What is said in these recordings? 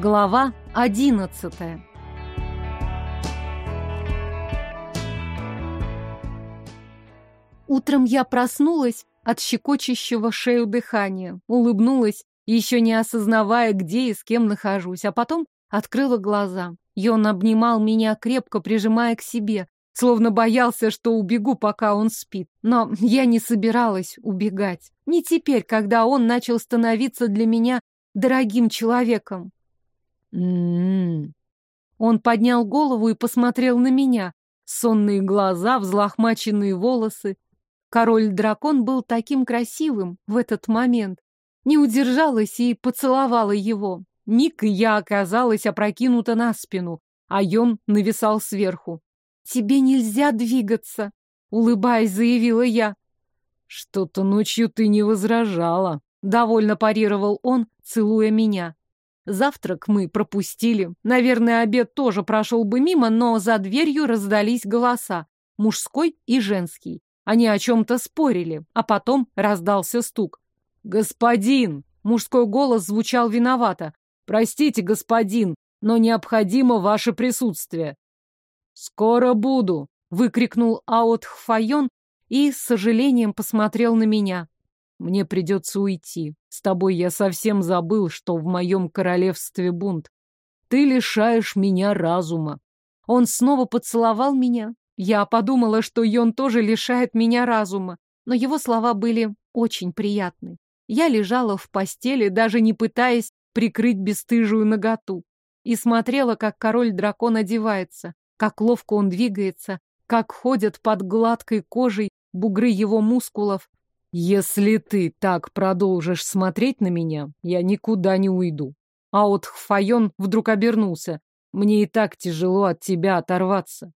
Глава одиннадцатая Утром я проснулась от щекочущего шею дыхания, улыбнулась, еще не осознавая, где и с кем нахожусь, а потом открыла глаза. Йон обнимал меня, крепко прижимая к себе, словно боялся, что убегу, пока он спит. Но я не собиралась убегать. Не теперь, когда он начал становиться для меня дорогим человеком. М-м. Он поднял голову и посмотрел на меня. Сонные глаза, взлохмаченные волосы. Король-дракон был таким красивым в этот момент. Не удержалась и поцеловала его. Миг и я оказалась опрокинута на спину, а Йон нависал сверху. «Тебе нельзя двигаться», — улыбаясь, заявила я. «Что-то ночью ты не возражала», — довольно парировал он, целуя меня. Завтрак мы пропустили. Наверное, обед тоже прошел бы мимо, но за дверью раздались голоса. Мужской и женский. Они о чем-то спорили, а потом раздался стук. «Господин!» — мужской голос звучал виновато. «Простите, господин, но необходимо ваше присутствие». «Скоро буду!» — выкрикнул Аот Хфайон и с сожалением посмотрел на меня. Мне придется уйти. С тобой я совсем забыл, что в моем королевстве бунт. Ты лишаешь меня разума. Он снова поцеловал меня. Я подумала, что Йон тоже лишает меня разума, но его слова были очень приятны. Я лежала в постели, даже не пытаясь прикрыть бесстыжую наготу, и смотрела, как король-дракон одевается, как ловко он двигается, как ходят под гладкой кожей бугры его мускулов, если ты так продолжишь смотреть на меня, я никуда не уйду. А вот Хфайон вдруг обернулся. Мне и так тяжело от тебя оторваться.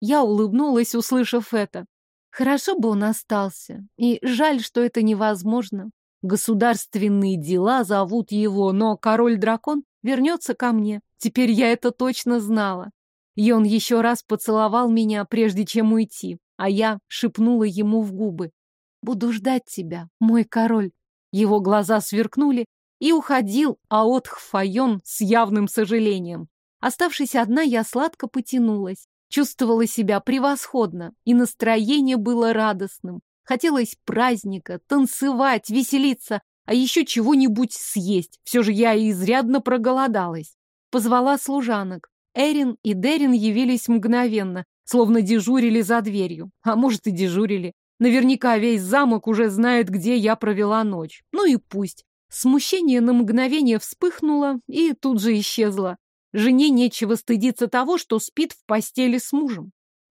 Я улыбнулась, услышав это. Хорошо бы он остался. И жаль, что это невозможно. Государственные дела зовут его, но король-дракон вернется ко мне. Теперь я это точно знала. И он еще раз поцеловал меня, прежде чем уйти, а я шепнула ему в губы. Буду ждать тебя, мой король. Его глаза сверкнули, и уходил Аотх Файон с явным сожалением. Оставшись одна, я сладко потянулась. Чувствовала себя превосходно, и настроение было радостным. Хотелось праздника, танцевать, веселиться, а еще чего-нибудь съесть. Все же я изрядно проголодалась. Позвала служанок. Эрин и Дерин явились мгновенно, словно дежурили за дверью. А может и дежурили. Наверняка весь замок уже знает, где я провела ночь. Ну и пусть. Смущение на мгновение вспыхнуло и тут же исчезло. Жене нечего стыдиться того, что спит в постели с мужем.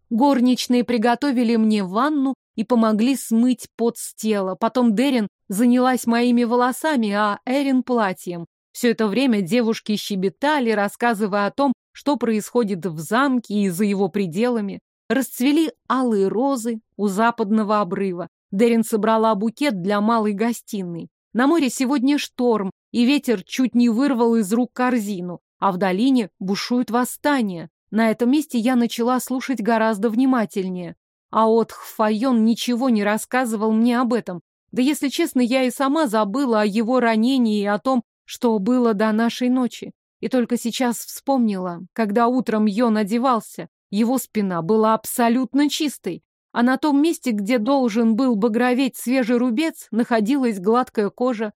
Горничные приготовили мне ванну и помогли смыть пот с тела. Потом Дерин занялась моими волосами, а Эрин платьем. Все это время девушки щебетали, рассказывая о том, что происходит в замке и за его пределами. Расцвели алые розы у западного обрыва. Дерин собрала букет для малой гостиной. На море сегодня шторм, и ветер чуть не вырвал из рук корзину, а в долине бушует восстание. На этом месте я начала слушать гораздо внимательнее. А от Хфайон ничего не рассказывал мне об этом. Да, если честно, я и сама забыла о его ранении и о том, что было до нашей ночи. И только сейчас вспомнила, когда утром Йон одевался. Его спина была абсолютно чистой, а на том месте, где должен был багроветь свежий рубец, находилась гладкая кожа.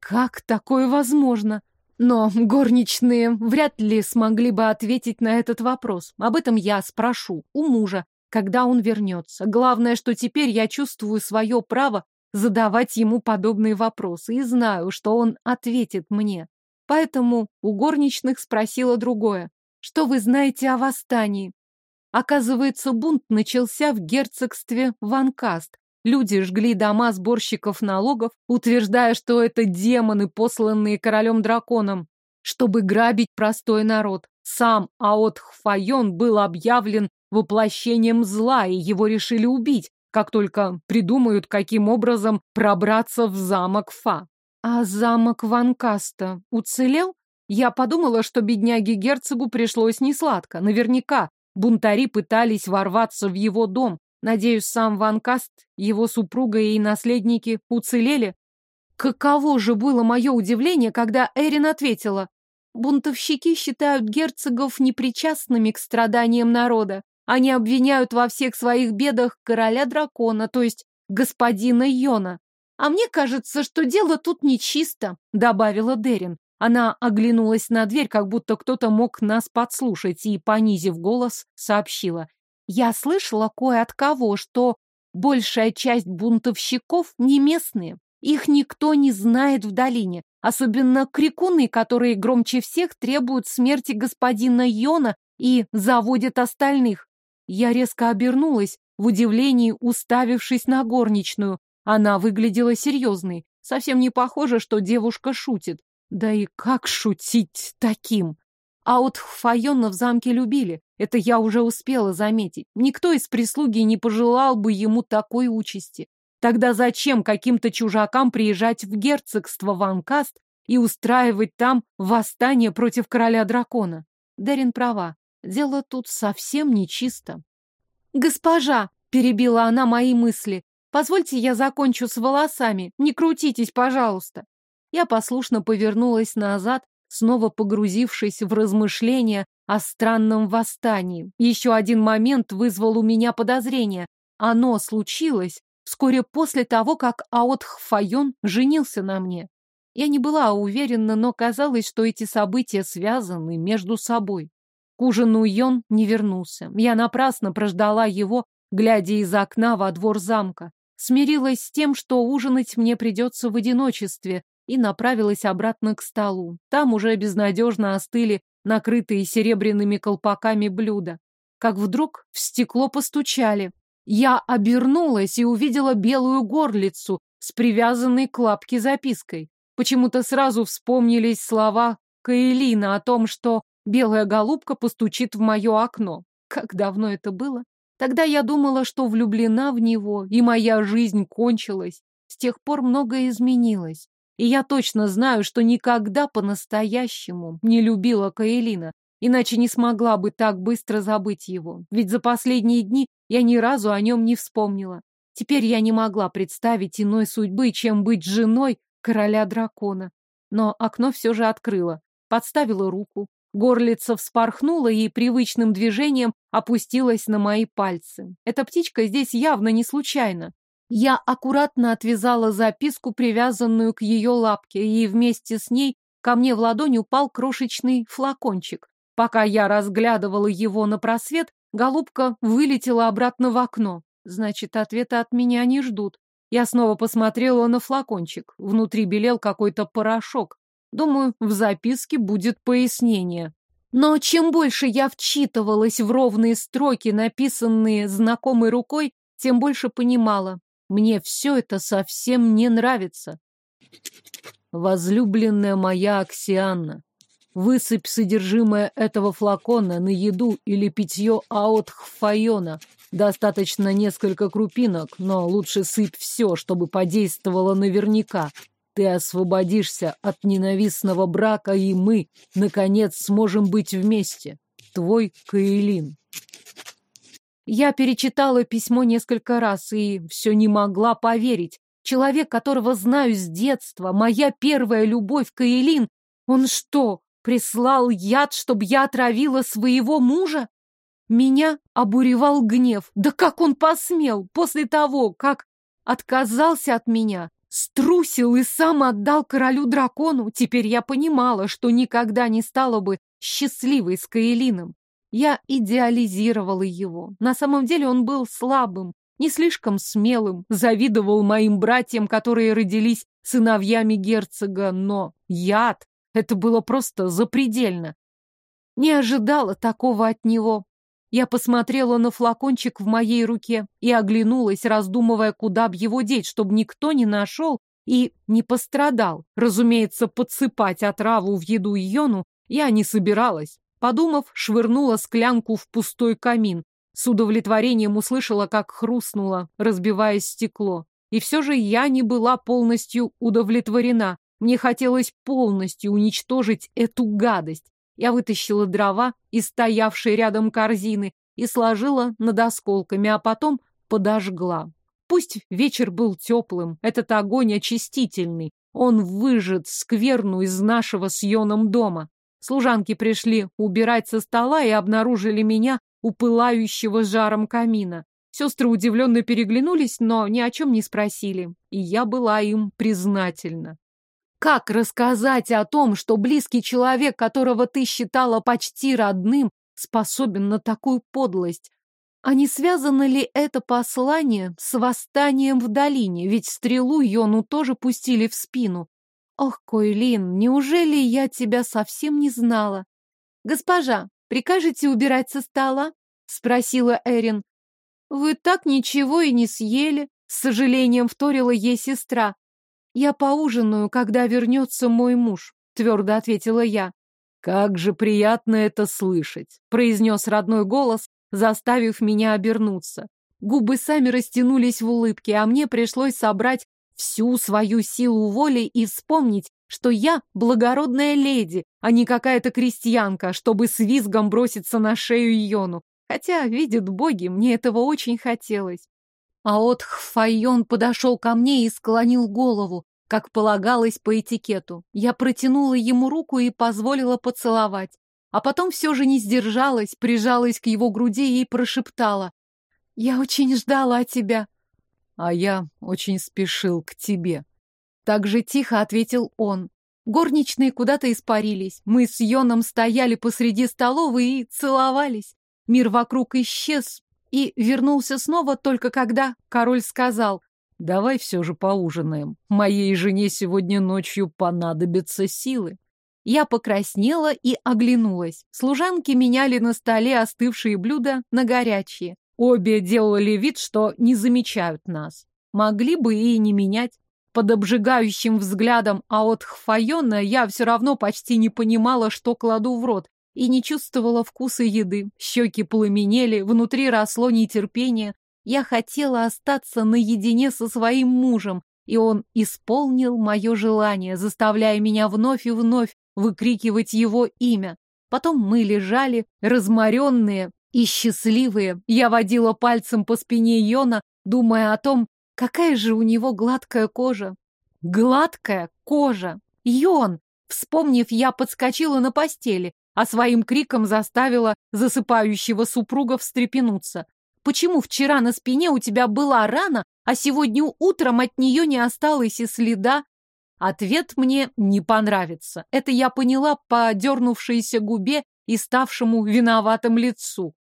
Как такое возможно? Но горничные вряд ли смогли бы ответить на этот вопрос. Об этом я спрошу у мужа, когда он вернется. Главное, что теперь я чувствую свое право задавать ему подобные вопросы и знаю, что он ответит мне. Поэтому у горничных спросила другое. Что вы знаете о восстании? Оказывается, бунт начался в герцогстве Ванкаст. Люди жгли дома сборщиков налогов, утверждая, что это демоны, посланные королем-драконом, чтобы грабить простой народ. Сам Аот Хфайон был объявлен воплощением зла, и его решили убить, как только придумают, каким образом пробраться в замок Фа. А замок Ванкаста уцелел? Я подумала, что бедняге-герцогу пришлось несладко. Наверняка Бунтари пытались ворваться в его дом. Надеюсь, сам Ван Каст, его супруга и наследники уцелели. Каково же было мое удивление, когда Эрин ответила. Бунтовщики считают герцогов непричастными к страданиям народа. Они обвиняют во всех своих бедах короля дракона, то есть господина Йона. А мне кажется, что дело тут нечисто, добавила Дерин. Она оглянулась на дверь, как будто кто-то мог нас подслушать, и, понизив голос, сообщила. Я слышала кое от кого, что большая часть бунтовщиков не местные. Их никто не знает в долине. Особенно крикуны, которые громче всех требуют смерти господина Йона и заводят остальных. Я резко обернулась, в удивлении уставившись на горничную. Она выглядела серьезной. Совсем не похоже, что девушка шутит. Да и как шутить таким? А вот Файона в замке любили. Это я уже успела заметить. Никто из прислуги не пожелал бы ему такой участи. Тогда зачем каким-то чужакам приезжать в герцогство Ванкаст и устраивать там восстание против короля дракона? Дерин права. Дело тут совсем нечисто. «Госпожа!» — перебила она мои мысли. «Позвольте я закончу с волосами. Не крутитесь, пожалуйста». Я послушно повернулась назад, снова погрузившись в размышления о странном восстании. Еще один момент вызвал у меня подозрение. Оно случилось вскоре после того, как Аотх Файон женился на мне. Я не была уверена, но казалось, что эти события связаны между собой. К ужину Йон не вернулся. Я напрасно прождала его, глядя из окна во двор замка. Смирилась с тем, что ужинать мне придется в одиночестве, и направилась обратно к столу. Там уже безнадежно остыли накрытые серебряными колпаками блюда. Как вдруг в стекло постучали. Я обернулась и увидела белую горлицу с привязанной к лапке запиской. Почему-то сразу вспомнились слова Каэлина о том, что белая голубка постучит в мое окно. Как давно это было? Тогда я думала, что влюблена в него, и моя жизнь кончилась. С тех пор многое изменилось. И я точно знаю, что никогда по-настоящему не любила Каэлина, иначе не смогла бы так быстро забыть его. Ведь за последние дни я ни разу о нем не вспомнила. Теперь я не могла представить иной судьбы, чем быть женой короля дракона. Но окно все же открыла, подставила руку. Горлица вспорхнула и привычным движением опустилась на мои пальцы. Эта птичка здесь явно не случайно. Я аккуратно отвязала записку, привязанную к ее лапке, и вместе с ней ко мне в ладонь упал крошечный флакончик. Пока я разглядывала его на просвет, голубка вылетела обратно в окно. Значит, ответа от меня не ждут. Я снова посмотрела на флакончик. Внутри белел какой-то порошок. Думаю, в записке будет пояснение. Но чем больше я вчитывалась в ровные строки, написанные знакомой рукой, тем больше понимала. Мне все это совсем не нравится. Возлюбленная моя Аксианна, высыпь содержимое этого флакона на еду или питье Аотхфайона. Достаточно несколько крупинок, но лучше сыпь все, чтобы подействовало наверняка. Ты освободишься от ненавистного брака, и мы, наконец, сможем быть вместе. Твой Каэлин. Я перечитала письмо несколько раз и все не могла поверить. Человек, которого знаю с детства, моя первая любовь, Каэлин, он что, прислал яд, чтобы я отравила своего мужа? Меня обуревал гнев. Да как он посмел после того, как отказался от меня, струсил и сам отдал королю-дракону? Теперь я понимала, что никогда не стала бы счастливой с Каэлином. Я идеализировала его. На самом деле он был слабым, не слишком смелым, завидовал моим братьям, которые родились сыновьями герцога, но яд — это было просто запредельно. Не ожидала такого от него. Я посмотрела на флакончик в моей руке и оглянулась, раздумывая, куда б его деть, чтобы никто не нашел и не пострадал. Разумеется, подсыпать отраву в еду Йону я не собиралась. Подумав, швырнула склянку в пустой камин. С удовлетворением услышала, как хрустнуло, разбиваясь стекло. И все же я не была полностью удовлетворена. Мне хотелось полностью уничтожить эту гадость. Я вытащила дрова из стоявшей рядом корзины и сложила над осколками, а потом подожгла. Пусть вечер был теплым, этот огонь очистительный, он выжжет скверну из нашего с Йоном дома. Служанки пришли убирать со стола и обнаружили меня у пылающего жаром камина. Сестры удивленно переглянулись, но ни о чем не спросили, и я была им признательна. Как рассказать о том, что близкий человек, которого ты считала почти родным, способен на такую подлость? А не связано ли это послание с восстанием в долине? Ведь стрелу Йону тоже пустили в спину. Ох, Койлин, неужели я тебя совсем не знала? Госпожа, прикажете убирать со стола? Спросила Эрин. Вы так ничего и не съели, с сожалением вторила ей сестра. «Я поужинаю, когда вернется мой муж», — твердо ответила я. «Как же приятно это слышать», — произнес родной голос, заставив меня обернуться. Губы сами растянулись в улыбке, а мне пришлось собрать всю свою силу воли и вспомнить, что я благородная леди, а не какая-то крестьянка, чтобы с визгом броситься на шею Йону. Хотя, видят боги, мне этого очень хотелось. А от Хфайон подошел ко мне и склонил голову, как полагалось по этикету. Я протянула ему руку и позволила поцеловать. А потом все же не сдержалась, прижалась к его груди и прошептала. «Я очень ждала тебя». «А я очень спешил к тебе». Так же тихо ответил он. Горничные куда-то испарились. Мы с Йоном стояли посреди столовой и целовались. Мир вокруг исчез, и вернулся снова только когда король сказал «Давай все же поужинаем. Моей жене сегодня ночью понадобятся силы». Я покраснела и оглянулась. Служанки меняли на столе остывшие блюда на горячие. Обе делали вид, что не замечают нас. Могли бы и не менять. Под обжигающим взглядом а от Хфайона я все равно почти не понимала, что кладу в рот, и не чувствовала вкуса еды. Щеки пламенели, внутри росло нетерпение. Я хотела остаться наедине со своим мужем, и он исполнил мое желание, заставляя меня вновь и вновь выкрикивать его имя. Потом мы лежали, разморенные и счастливые. Я водила пальцем по спине Йона, думая о том, какая же у него гладкая кожа. Гладкая кожа! Йон! Вспомнив, я подскочила на постели, а своим криком заставила засыпающего супруга встрепенуться. «Почему вчера на спине у тебя была рана, а сегодня утром от нее не осталось и следа?» Ответ мне не понравится. Это я поняла по дернувшейся губе и ставшему виноватым лицу.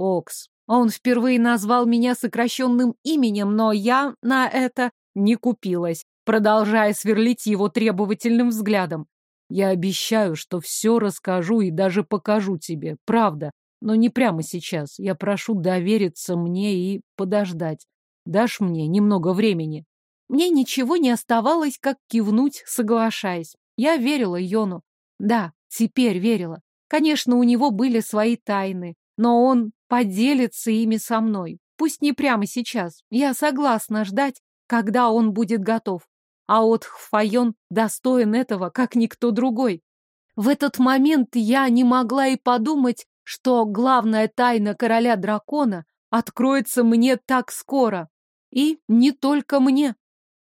Окс. Он впервые назвал меня сокращенным именем, но я на это не купилась, продолжая сверлить его требовательным взглядом. Я обещаю, что все расскажу и даже покажу тебе, правда, но не прямо сейчас. Я прошу довериться мне и подождать. Дашь мне немного времени?» Мне ничего не оставалось, как кивнуть, соглашаясь. Я верила Йону. Да, теперь верила. Конечно, у него были свои тайны, но он поделится ими со мной. Пусть не прямо сейчас. Я согласна ждать, когда он будет готов а от Хфайон достоин этого, как никто другой. В этот момент я не могла и подумать, что главная тайна короля дракона откроется мне так скоро. И не только мне.